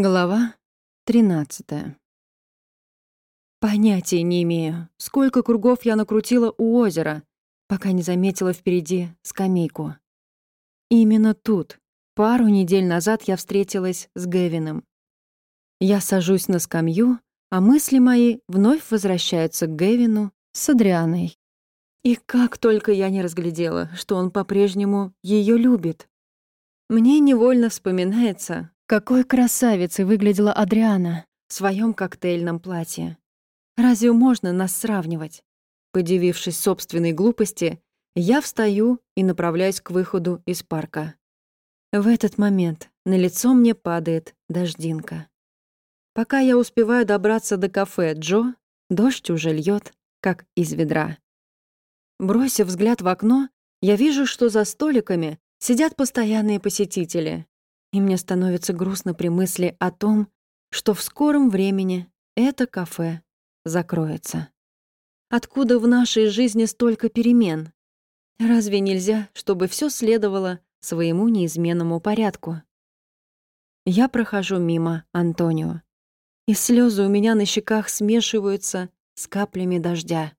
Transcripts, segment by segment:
Глава 13 Понятия не имею, сколько кругов я накрутила у озера, пока не заметила впереди скамейку. Именно тут, пару недель назад, я встретилась с Гевином. Я сажусь на скамью, а мысли мои вновь возвращаются к Гевину с Адрианой. И как только я не разглядела, что он по-прежнему ее любит. Мне невольно вспоминается, какой красавицей выглядела Адриана в своем коктейльном платье. Разве можно нас сравнивать? Подивившись собственной глупости, я встаю и направляюсь к выходу из парка. В этот момент на лицо мне падает дождинка. Пока я успеваю добраться до кафе Джо, дождь уже льет, как из ведра. Бросив взгляд в окно, я вижу, что за столиками сидят постоянные посетители, и мне становится грустно при мысли о том, что в скором времени это кафе закроется. Откуда в нашей жизни столько перемен? Разве нельзя, чтобы все следовало своему неизменному порядку? Я прохожу мимо Антонио, и слезы у меня на щеках смешиваются с каплями дождя.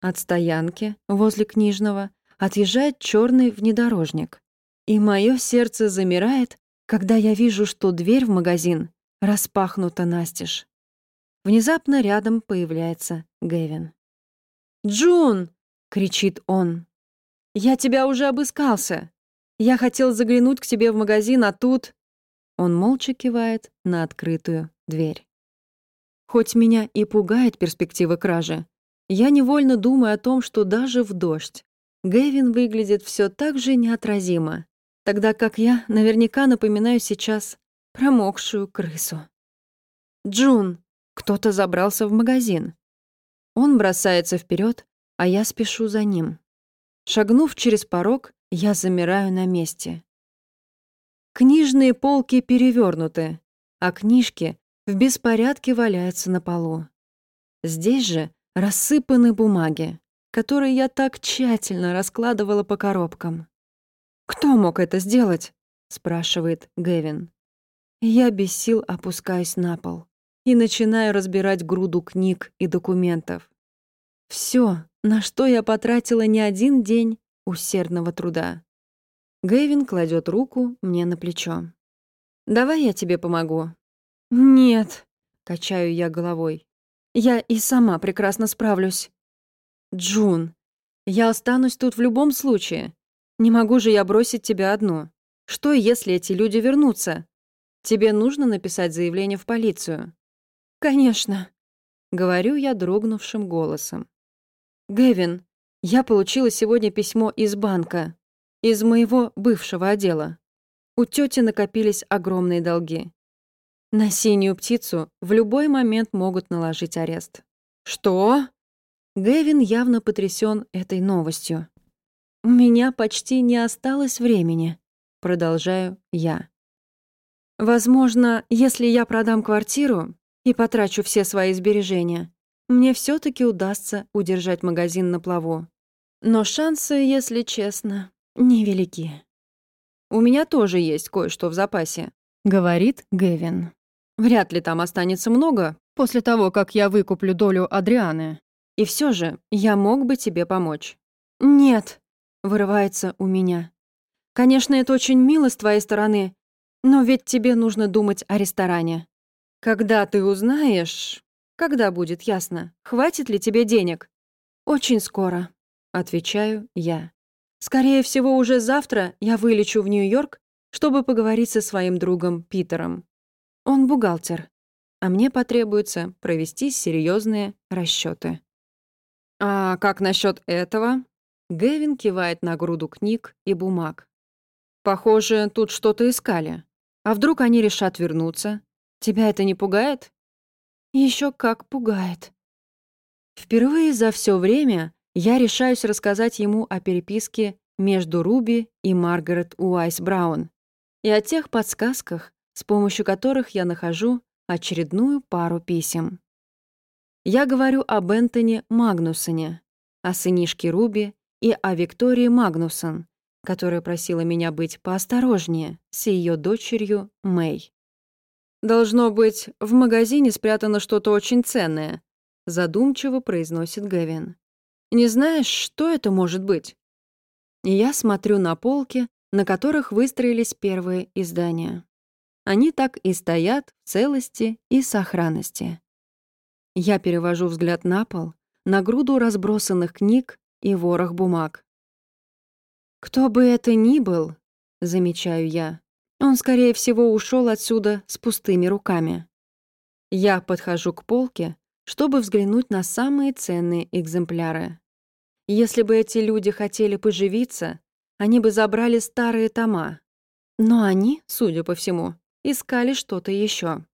От стоянки возле книжного отъезжает черный внедорожник. И мое сердце замирает, когда я вижу, что дверь в магазин распахнута настежь. Внезапно рядом появляется Гэвин. «Джун!» — кричит он. «Я тебя уже обыскался. Я хотел заглянуть к тебе в магазин, а тут...» Он молча кивает на открытую дверь. Хоть меня и пугает перспектива кражи, я невольно думаю о том, что даже в дождь Гэвин выглядит все так же неотразимо, тогда как я наверняка напоминаю сейчас промокшую крысу. «Джун!» Кто-то забрался в магазин. Он бросается вперед, а я спешу за ним. Шагнув через порог, я замираю на месте. Книжные полки перевернуты, а книжки в беспорядке валяются на полу. Здесь же рассыпаны бумаги, которые я так тщательно раскладывала по коробкам. «Кто мог это сделать?» — спрашивает Гэвин. Я без сил опускаюсь на пол и начинаю разбирать груду книг и документов. Все, на что я потратила не один день усердного труда. Гэвин кладет руку мне на плечо. «Давай я тебе помогу». «Нет», — качаю я головой. «Я и сама прекрасно справлюсь». «Джун, я останусь тут в любом случае. Не могу же я бросить тебя одну. Что, если эти люди вернутся? Тебе нужно написать заявление в полицию». «Конечно», — говорю я дрогнувшим голосом. «Гэвин, я получила сегодня письмо из банка, из моего бывшего отдела. У тети накопились огромные долги. На синюю птицу в любой момент могут наложить арест». «Что?» Гэвин явно потрясен этой новостью. «У меня почти не осталось времени», — продолжаю я. «Возможно, если я продам квартиру и потрачу все свои сбережения, мне все таки удастся удержать магазин на плаву. Но шансы, если честно, невелики. У меня тоже есть кое-что в запасе», — говорит Гэвин. «Вряд ли там останется много после того, как я выкуплю долю Адрианы. И все же я мог бы тебе помочь». «Нет», вырывается у меня. Конечно, это очень мило с твоей стороны, но ведь тебе нужно думать о ресторане. Когда ты узнаешь, когда будет ясно, хватит ли тебе денег? Очень скоро, отвечаю я. Скорее всего, уже завтра я вылечу в Нью-Йорк, чтобы поговорить со своим другом Питером. Он бухгалтер, а мне потребуется провести серьезные расчеты. А как насчет этого? Гэвин кивает на груду книг и бумаг. «Похоже, тут что-то искали. А вдруг они решат вернуться? Тебя это не пугает?» Еще как пугает. Впервые за все время я решаюсь рассказать ему о переписке между Руби и Маргарет Уайс Браун и о тех подсказках, с помощью которых я нахожу очередную пару писем. Я говорю об Энтони Магнусоне, о сынишке Руби и о Виктории Магнусон, которая просила меня быть поосторожнее с ее дочерью Мэй. Должно быть, в магазине спрятано что-то очень ценное, задумчиво произносит Гэвин. Не знаешь, что это может быть? Я смотрю на полки, на которых выстроились первые издания. Они так и стоят в целости и сохранности. Я перевожу взгляд на пол, на груду разбросанных книг и ворох бумаг. «Кто бы это ни был», — замечаю я, он, скорее всего, ушел отсюда с пустыми руками. Я подхожу к полке, чтобы взглянуть на самые ценные экземпляры. Если бы эти люди хотели поживиться, они бы забрали старые тома. Но они, судя по всему, искали что-то еще.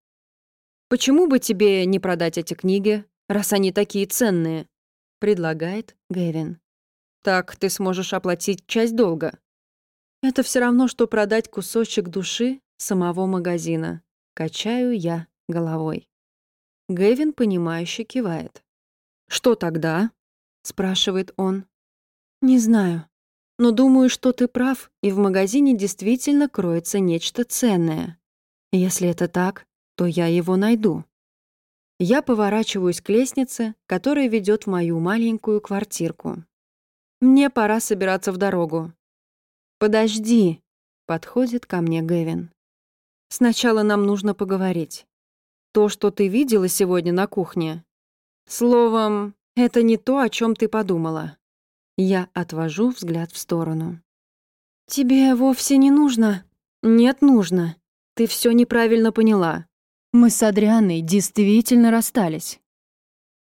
«Почему бы тебе не продать эти книги, раз они такие ценные?» — предлагает Гэвин. «Так ты сможешь оплатить часть долга». Это все равно, что продать кусочек души самого магазина. Качаю я головой. Гэвин, понимающе кивает. «Что тогда?» — спрашивает он. «Не знаю. Но думаю, что ты прав, и в магазине действительно кроется нечто ценное. Если это так, то я его найду». Я поворачиваюсь к лестнице, которая ведет в мою маленькую квартирку. Мне пора собираться в дорогу. «Подожди», — подходит ко мне Гэвин. «Сначала нам нужно поговорить. То, что ты видела сегодня на кухне. Словом, это не то, о чем ты подумала». Я отвожу взгляд в сторону. «Тебе вовсе не нужно?» «Нет, нужно. Ты все неправильно поняла. Мы с Адрианой действительно расстались».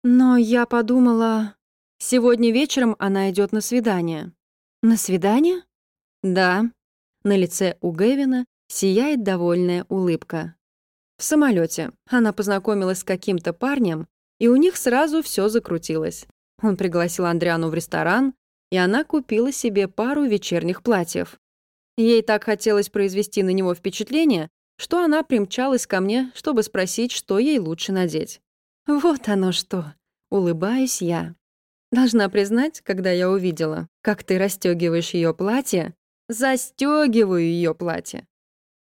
«Но я подумала...» «Сегодня вечером она идет на свидание». «На свидание?» «Да». На лице у Гэвина сияет довольная улыбка. В самолете она познакомилась с каким-то парнем, и у них сразу все закрутилось. Он пригласил Андриану в ресторан, и она купила себе пару вечерних платьев. Ей так хотелось произвести на него впечатление, что она примчалась ко мне, чтобы спросить, что ей лучше надеть. «Вот оно что!» — улыбаюсь я. Должна признать, когда я увидела, как ты расстегиваешь ее платье, Застегиваю ее платье.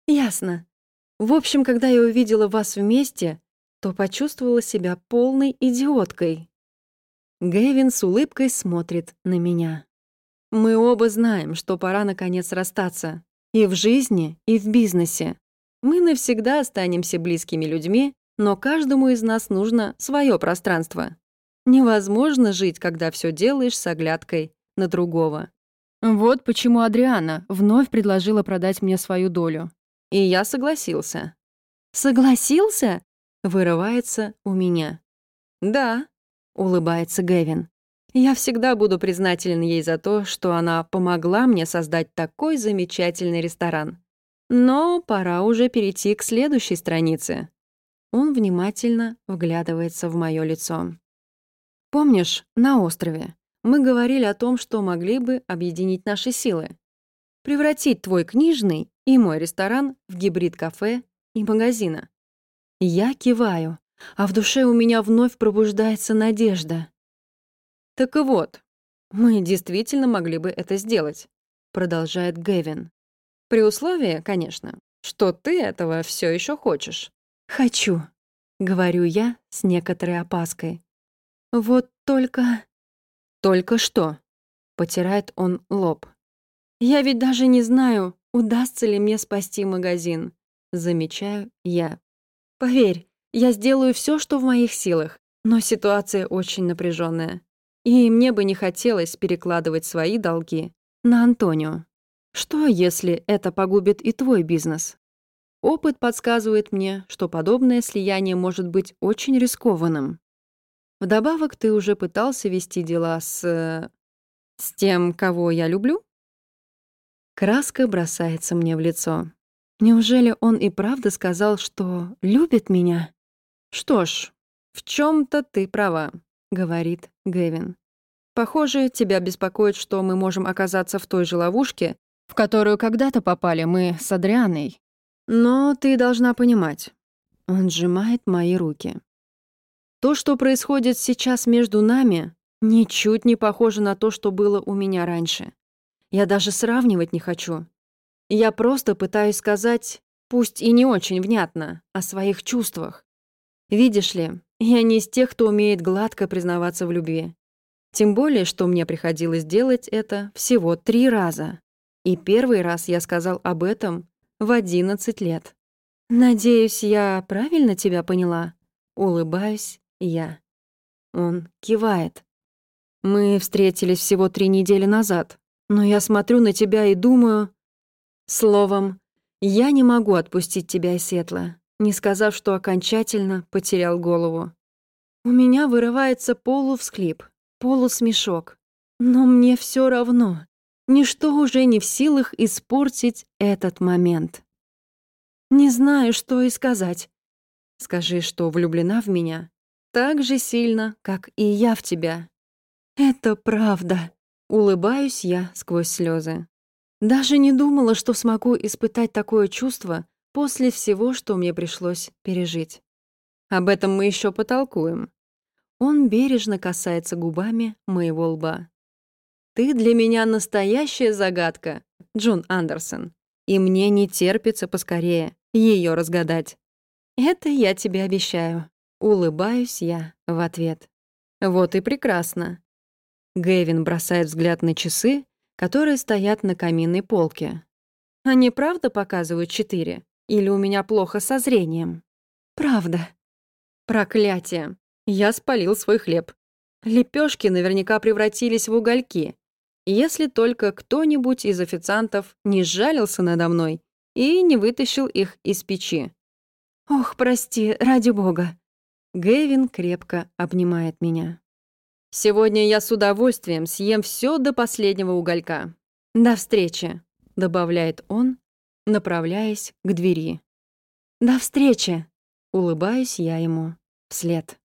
Ясно. В общем, когда я увидела вас вместе, то почувствовала себя полной идиоткой. Гэвин с улыбкой смотрит на меня. Мы оба знаем, что пора наконец расстаться. И в жизни, и в бизнесе. Мы навсегда останемся близкими людьми, но каждому из нас нужно свое пространство. Невозможно жить, когда все делаешь с оглядкой на другого. Вот почему Адриана вновь предложила продать мне свою долю. И я согласился. «Согласился?» — вырывается у меня. «Да», — улыбается Гэвин. «Я всегда буду признателен ей за то, что она помогла мне создать такой замечательный ресторан. Но пора уже перейти к следующей странице». Он внимательно вглядывается в мое лицо. «Помнишь, на острове мы говорили о том, что могли бы объединить наши силы. Превратить твой книжный и мой ресторан в гибрид кафе и магазина. Я киваю, а в душе у меня вновь пробуждается надежда. «Так и вот, мы действительно могли бы это сделать», продолжает Гэвин. «При условии, конечно, что ты этого все еще хочешь». «Хочу», — говорю я с некоторой опаской. «Вот только...» «Только что?» — потирает он лоб. «Я ведь даже не знаю, удастся ли мне спасти магазин», — замечаю я. «Поверь, я сделаю все, что в моих силах, но ситуация очень напряженная, и мне бы не хотелось перекладывать свои долги на Антонио. Что, если это погубит и твой бизнес?» Опыт подсказывает мне, что подобное слияние может быть очень рискованным. Вдобавок, ты уже пытался вести дела с... Э, с тем, кого я люблю? Краска бросается мне в лицо. Неужели он и правда сказал, что любит меня? Что ж, в чем то ты права, говорит Гэвин. Похоже, тебя беспокоит, что мы можем оказаться в той же ловушке, в которую когда-то попали мы с Адрианой. Но ты должна понимать. Он сжимает мои руки. То, что происходит сейчас между нами, ничуть не похоже на то, что было у меня раньше. Я даже сравнивать не хочу. Я просто пытаюсь сказать, пусть и не очень внятно, о своих чувствах. Видишь ли, я не из тех, кто умеет гладко признаваться в любви. Тем более, что мне приходилось делать это всего три раза. И первый раз я сказал об этом в одиннадцать лет. «Надеюсь, я правильно тебя поняла?» Улыбаюсь я. Он кивает. «Мы встретились всего три недели назад, но я смотрю на тебя и думаю...» Словом, я не могу отпустить тебя из светла, не сказав, что окончательно потерял голову. У меня вырывается полувсклип, полусмешок. Но мне все равно. Ничто уже не в силах испортить этот момент. Не знаю, что и сказать. Скажи, что влюблена в меня так же сильно, как и я в тебя. Это правда. Улыбаюсь я сквозь слезы. Даже не думала, что смогу испытать такое чувство после всего, что мне пришлось пережить. Об этом мы еще потолкуем. Он бережно касается губами моего лба. «Ты для меня настоящая загадка, Джон Андерсон, и мне не терпится поскорее ее разгадать. Это я тебе обещаю». Улыбаюсь я в ответ. Вот и прекрасно. Гэвин бросает взгляд на часы, которые стоят на каминной полке. Они правда показывают четыре? Или у меня плохо со зрением? Правда. Проклятие. Я спалил свой хлеб. Лепешки наверняка превратились в угольки. Если только кто-нибудь из официантов не сжалился надо мной и не вытащил их из печи. «Ох, прости, ради бога». Гэвин крепко обнимает меня. «Сегодня я с удовольствием съем все до последнего уголька. До встречи», — добавляет он, направляясь к двери. «До встречи!» — улыбаюсь я ему вслед.